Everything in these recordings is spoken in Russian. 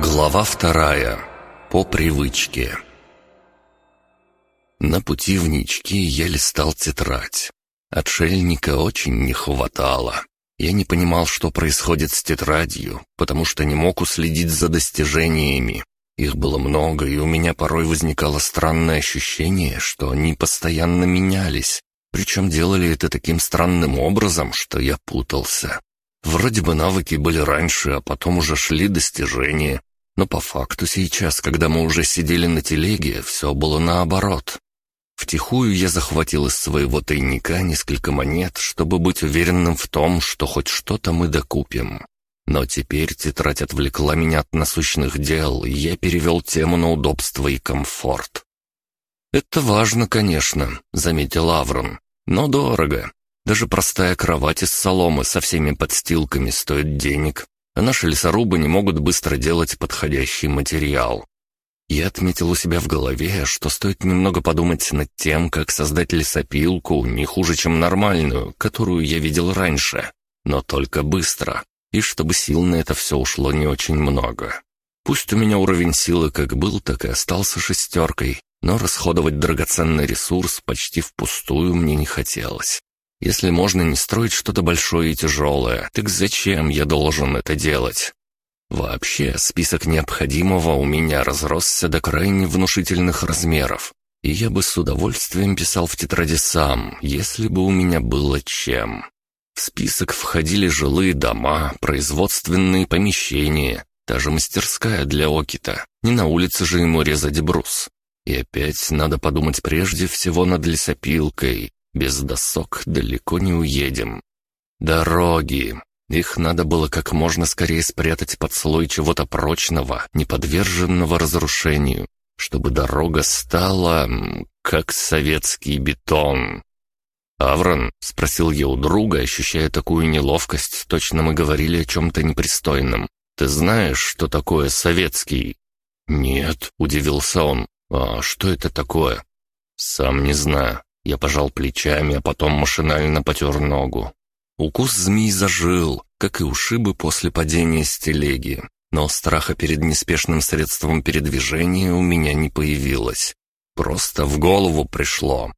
Глава вторая. По привычке. На пути в Нички я листал тетрадь. Отшельника очень не хватало. Я не понимал, что происходит с тетрадью, потому что не мог уследить за достижениями. Их было много, и у меня порой возникало странное ощущение, что они постоянно менялись. Причем делали это таким странным образом, что я путался. Вроде бы навыки были раньше, а потом уже шли достижения. Но по факту сейчас, когда мы уже сидели на телеге, все было наоборот. Втихую я захватил из своего тайника несколько монет, чтобы быть уверенным в том, что хоть что-то мы докупим. Но теперь тетрадь отвлекла меня от насущных дел, и я перевел тему на удобство и комфорт. «Это важно, конечно», — заметил Аврон, — «но дорого. Даже простая кровать из соломы со всеми подстилками стоит денег, а наши лесорубы не могут быстро делать подходящий материал. Я отметил у себя в голове, что стоит немного подумать над тем, как создать лесопилку не хуже, чем нормальную, которую я видел раньше, но только быстро, и чтобы сил на это все ушло не очень много. Пусть у меня уровень силы как был, так и остался шестеркой, но расходовать драгоценный ресурс почти впустую мне не хотелось. Если можно не строить что-то большое и тяжелое, так зачем я должен это делать? Вообще, список необходимого у меня разросся до крайне внушительных размеров, и я бы с удовольствием писал в тетради сам, если бы у меня было чем. В список входили жилые дома, производственные помещения, даже мастерская для Окита. Не на улице же ему резать брус. И опять надо подумать прежде всего над лесопилкой. Без досок далеко не уедем. Дороги. Их надо было как можно скорее спрятать под слой чего-то прочного, не подверженного разрушению, чтобы дорога стала как советский бетон. «Аврон?» — спросил я у друга, ощущая такую неловкость, точно мы говорили о чем-то непристойном. «Ты знаешь, что такое советский?» «Нет», — удивился он. «А что это такое?» «Сам не знаю». Я пожал плечами, а потом машинально потер ногу. Укус змей зажил, как и ушибы после падения с телеги, но страха перед неспешным средством передвижения у меня не появилось. Просто в голову пришло.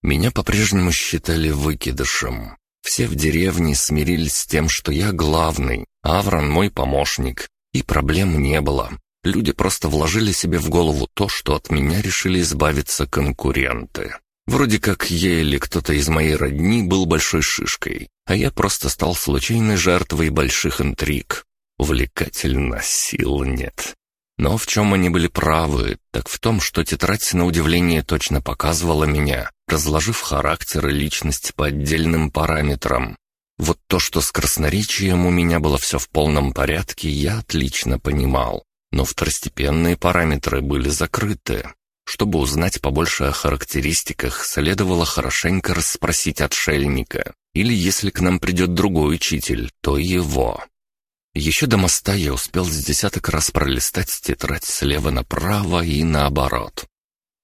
Меня по-прежнему считали выкидышем. Все в деревне смирились с тем, что я главный, Аврон мой помощник, и проблем не было. Люди просто вложили себе в голову то, что от меня решили избавиться конкуренты. Вроде как я или кто-то из моей родни был большой шишкой, а я просто стал случайной жертвой больших интриг. Увлекательно, сил нет. Но в чем они были правы, так в том, что тетрадь на удивление точно показывала меня, разложив характер и личность по отдельным параметрам. Вот то, что с красноречием у меня было все в полном порядке, я отлично понимал. Но второстепенные параметры были закрыты. Чтобы узнать побольше о характеристиках, следовало хорошенько расспросить отшельника. Или если к нам придет другой учитель, то его. Еще до моста я успел с десяток раз пролистать тетрадь слева направо и наоборот.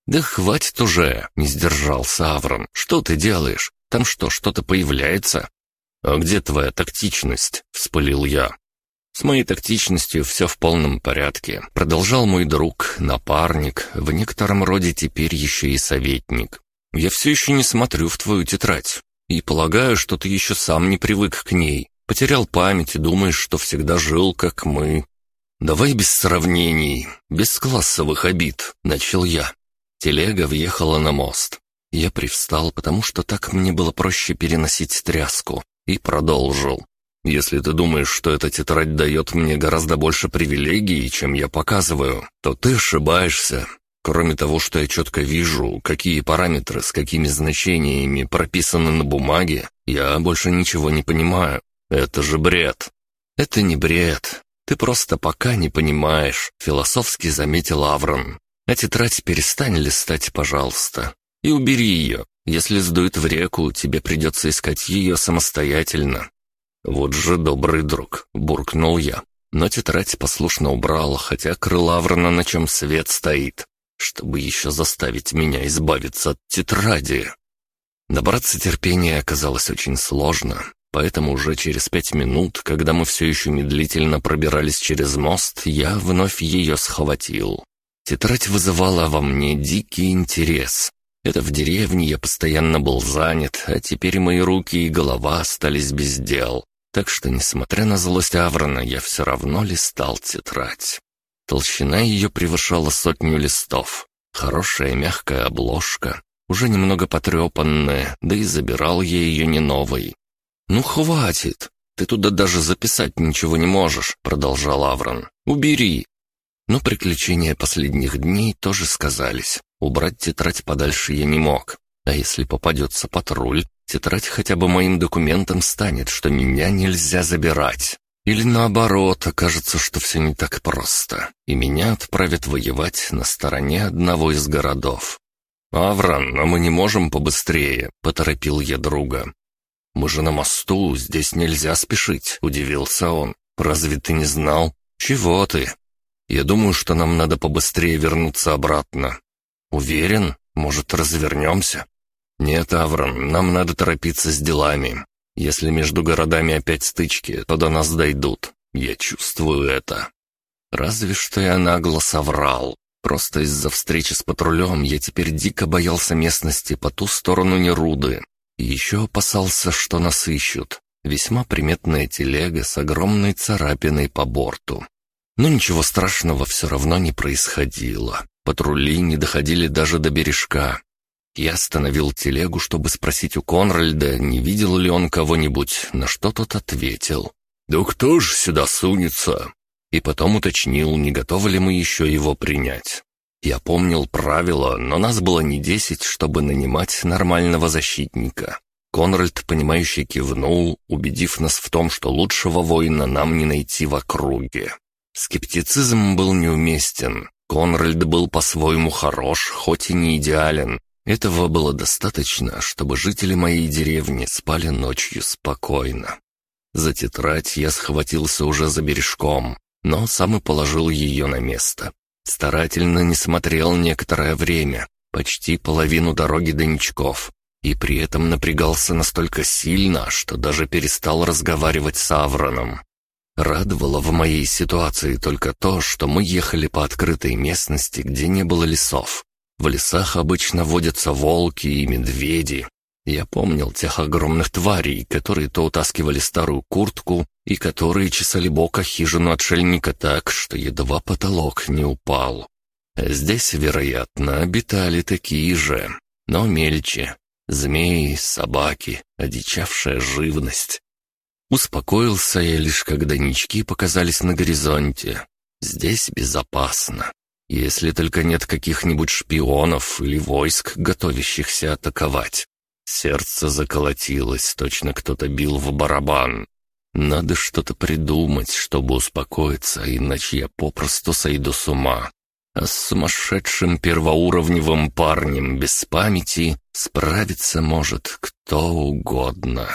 «Да хватит уже!» — не сдержался Аврон. «Что ты делаешь? Там что, что-то появляется?» «А где твоя тактичность?» — вспылил я. С моей тактичностью все в полном порядке. Продолжал мой друг, напарник, в некотором роде теперь еще и советник. Я все еще не смотрю в твою тетрадь. И полагаю, что ты еще сам не привык к ней. Потерял память и думаешь, что всегда жил, как мы. Давай без сравнений, без классовых обид, начал я. Телега въехала на мост. Я привстал, потому что так мне было проще переносить тряску, и продолжил. Если ты думаешь, что эта тетрадь дает мне гораздо больше привилегий, чем я показываю, то ты ошибаешься. Кроме того, что я четко вижу, какие параметры с какими значениями прописаны на бумаге, я больше ничего не понимаю. Это же бред. Это не бред. Ты просто пока не понимаешь, философски заметил Аврон. А тетрадь перестань листать, пожалуйста. И убери ее. Если сдует в реку, тебе придется искать ее самостоятельно. «Вот же добрый друг», — буркнул я. Но тетрадь послушно убрал, хотя крылаврна на чем свет стоит, чтобы еще заставить меня избавиться от тетради. Добраться терпения оказалось очень сложно. поэтому уже через пять минут, когда мы все еще медлительно пробирались через мост, я вновь ее схватил. Тетрадь вызывала во мне дикий интерес. Это в деревне я постоянно был занят, а теперь мои руки и голова остались без дел. Так что, несмотря на злость Аврона, я все равно листал тетрадь. Толщина ее превышала сотню листов. Хорошая мягкая обложка, уже немного потрепанная, да и забирал я ее не новой. «Ну, хватит! Ты туда даже записать ничего не можешь», — продолжал Аврон. «Убери!» Но приключения последних дней тоже сказались. Убрать тетрадь подальше я не мог. А если попадется патруль, тетрадь хотя бы моим документом станет, что меня нельзя забирать. Или наоборот, окажется, что все не так просто, и меня отправят воевать на стороне одного из городов. «Авран, а мы не можем побыстрее», — поторопил я друга. «Мы же на мосту, здесь нельзя спешить», — удивился он. «Разве ты не знал?» «Чего ты?» «Я думаю, что нам надо побыстрее вернуться обратно». «Уверен? Может, развернемся?» «Нет, Аврон, нам надо торопиться с делами. Если между городами опять стычки, то до нас дойдут. Я чувствую это». Разве что я нагло соврал. Просто из-за встречи с патрулем я теперь дико боялся местности по ту сторону Неруды. И еще опасался, что нас ищут. Весьма приметная телега с огромной царапиной по борту. Но ничего страшного все равно не происходило. Патрули не доходили даже до бережка. Я остановил телегу, чтобы спросить у Конральда, не видел ли он кого-нибудь, на что тот ответил. «Да кто ж сюда сунется?» И потом уточнил, не готовы ли мы еще его принять. Я помнил правила, но нас было не десять, чтобы нанимать нормального защитника. Конральд, понимающе кивнул, убедив нас в том, что лучшего воина нам не найти в округе. Скептицизм был неуместен. Конральд был по-своему хорош, хоть и не идеален. Этого было достаточно, чтобы жители моей деревни спали ночью спокойно. За тетрадь я схватился уже за бережком, но сам и положил ее на место. Старательно не смотрел некоторое время, почти половину дороги до Ничков, и при этом напрягался настолько сильно, что даже перестал разговаривать с Авроном. Радовало в моей ситуации только то, что мы ехали по открытой местности, где не было лесов. В лесах обычно водятся волки и медведи. Я помнил тех огромных тварей, которые то утаскивали старую куртку и которые чесали бока хижину отшельника так, что едва потолок не упал. Здесь, вероятно, обитали такие же, но мельче. Змеи, собаки, одичавшая живность. Успокоился я лишь, когда нички показались на горизонте. Здесь безопасно. Если только нет каких-нибудь шпионов или войск, готовящихся атаковать. Сердце заколотилось, точно кто-то бил в барабан. Надо что-то придумать, чтобы успокоиться, иначе я попросту сойду с ума. А с сумасшедшим первоуровневым парнем без памяти справиться может кто угодно.